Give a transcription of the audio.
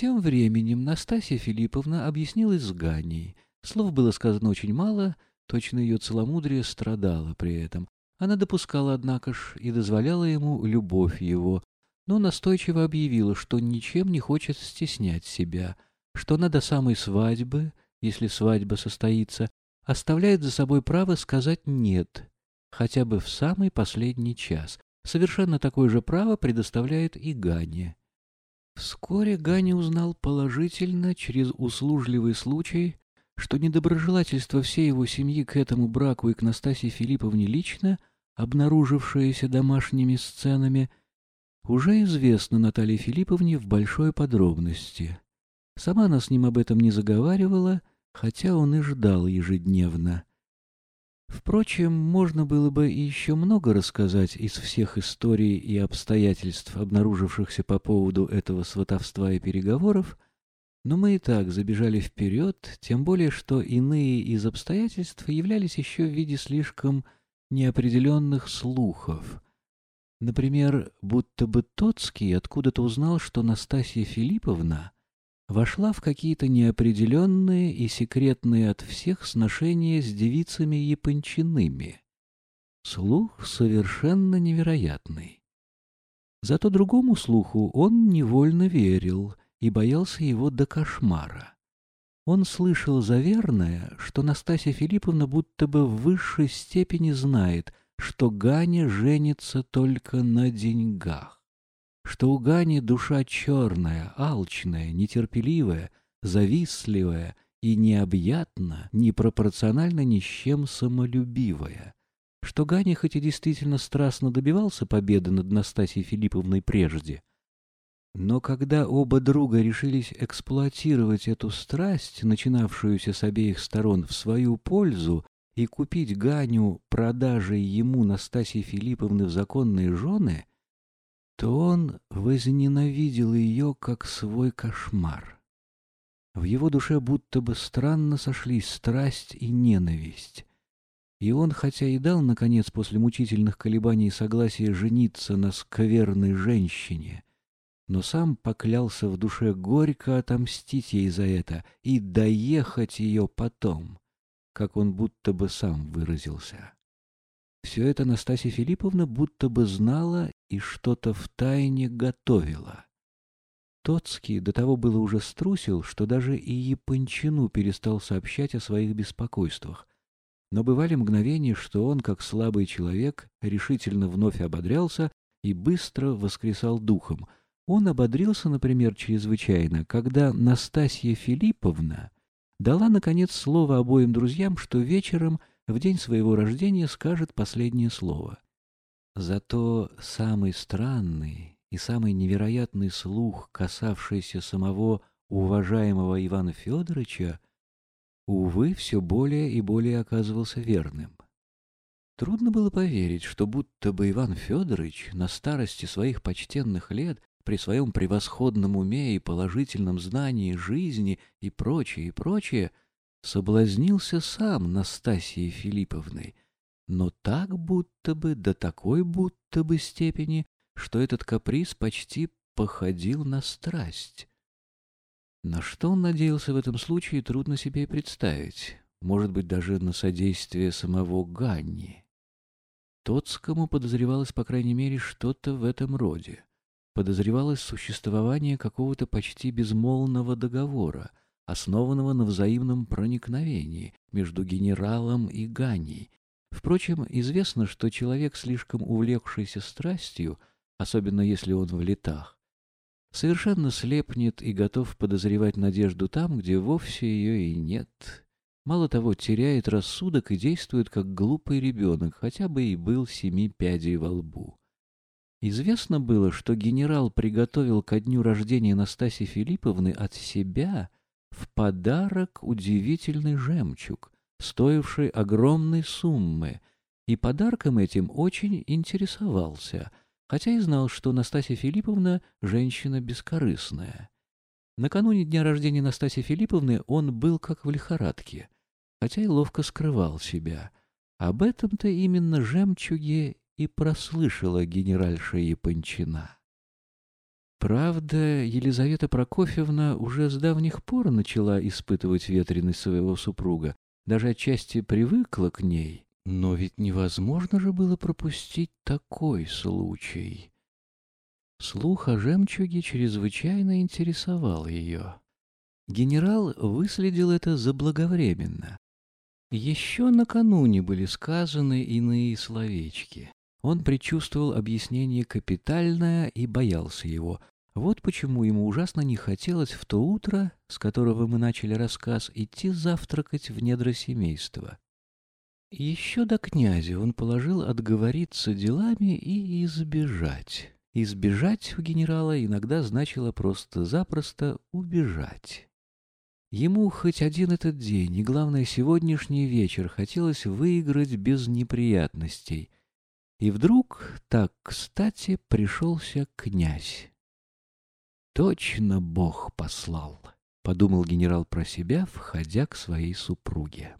Тем временем Настасья Филипповна объяснилась с Ганей. Слов было сказано очень мало, точно ее целомудрие страдало при этом. Она допускала, однако ж, и дозволяла ему любовь его, но настойчиво объявила, что ничем не хочет стеснять себя, что она до самой свадьбы, если свадьба состоится, оставляет за собой право сказать «нет», хотя бы в самый последний час. Совершенно такое же право предоставляет и Гане. Вскоре Ганя узнал положительно, через услужливый случай, что недоброжелательство всей его семьи к этому браку и к Настасье Филипповне лично, обнаружившееся домашними сценами, уже известно Наталье Филипповне в большой подробности. Сама она с ним об этом не заговаривала, хотя он и ждал ежедневно. Впрочем, можно было бы еще много рассказать из всех историй и обстоятельств, обнаружившихся по поводу этого сватовства и переговоров, но мы и так забежали вперед, тем более, что иные из обстоятельств являлись еще в виде слишком неопределенных слухов. Например, будто бы Тоцкий откуда-то узнал, что Настасья Филипповна вошла в какие-то неопределенные и секретные от всех сношения с девицами Япончиными. Слух совершенно невероятный. Зато другому слуху он невольно верил и боялся его до кошмара. Он слышал заверное, что Настасья Филипповна будто бы в высшей степени знает, что Ганя женится только на деньгах что у Гани душа черная, алчная, нетерпеливая, завистливая и необъятно, непропорционально ни с чем самолюбивая, что Ганя хоть и действительно страстно добивался победы над Настасьей Филипповной прежде, но когда оба друга решились эксплуатировать эту страсть, начинавшуюся с обеих сторон, в свою пользу, и купить Ганю продажей ему Настасьи Филипповны в законные жены, то он возненавидел ее как свой кошмар. В его душе будто бы странно сошлись страсть и ненависть. И он, хотя и дал, наконец, после мучительных колебаний согласие жениться на скверной женщине, но сам поклялся в душе горько отомстить ей за это и доехать ее потом, как он будто бы сам выразился. Все это Настасья Филипповна будто бы знала и что-то втайне готовила. Тоцкий до того было уже струсил, что даже и Япончину перестал сообщать о своих беспокойствах. Но бывали мгновения, что он, как слабый человек, решительно вновь ободрялся и быстро воскресал духом. Он ободрился, например, чрезвычайно, когда Настасья Филипповна дала, наконец, слово обоим друзьям, что вечером в день своего рождения скажет последнее слово. Зато самый странный и самый невероятный слух, касавшийся самого уважаемого Ивана Федоровича, увы, все более и более оказывался верным. Трудно было поверить, что будто бы Иван Федорович на старости своих почтенных лет при своем превосходном уме и положительном знании жизни и прочее, и прочее, соблазнился сам Настасьей Филипповной, но так будто бы, до такой будто бы степени, что этот каприз почти походил на страсть. На что он надеялся в этом случае, трудно себе представить. Может быть, даже на содействие самого Ганни. Тоцкому подозревалось, по крайней мере, что-то в этом роде. Подозревалось существование какого-то почти безмолвного договора, основанного на взаимном проникновении между генералом и Ганей. Впрочем, известно, что человек, слишком увлекшийся страстью, особенно если он в летах, совершенно слепнет и готов подозревать надежду там, где вовсе ее и нет. Мало того, теряет рассудок и действует как глупый ребенок, хотя бы и был семи пядей во лбу. Известно было, что генерал приготовил ко дню рождения Настасьи Филипповны от себя в подарок удивительный жемчуг, стоивший огромной суммы, и подарком этим очень интересовался, хотя и знал, что Настасья Филипповна — женщина бескорыстная. Накануне дня рождения Настасьи Филипповны он был как в лихорадке, хотя и ловко скрывал себя. Об этом-то именно жемчуге и прослышала генеральша Япончина. Правда, Елизавета Прокофьевна уже с давних пор начала испытывать ветреность своего супруга, даже отчасти привыкла к ней. Но ведь невозможно же было пропустить такой случай. Слух о жемчуге чрезвычайно интересовал ее. Генерал выследил это заблаговременно. Еще накануне были сказаны иные словечки. Он предчувствовал объяснение капитальное и боялся его. Вот почему ему ужасно не хотелось в то утро, с которого мы начали рассказ, идти завтракать в недра семейства. Еще до князя он положил отговориться делами и избежать. Избежать у генерала иногда значило просто-запросто убежать. Ему хоть один этот день, и, главное, сегодняшний вечер хотелось выиграть без неприятностей. И вдруг, так кстати, пришелся князь. «Точно Бог послал», — подумал генерал про себя, входя к своей супруге.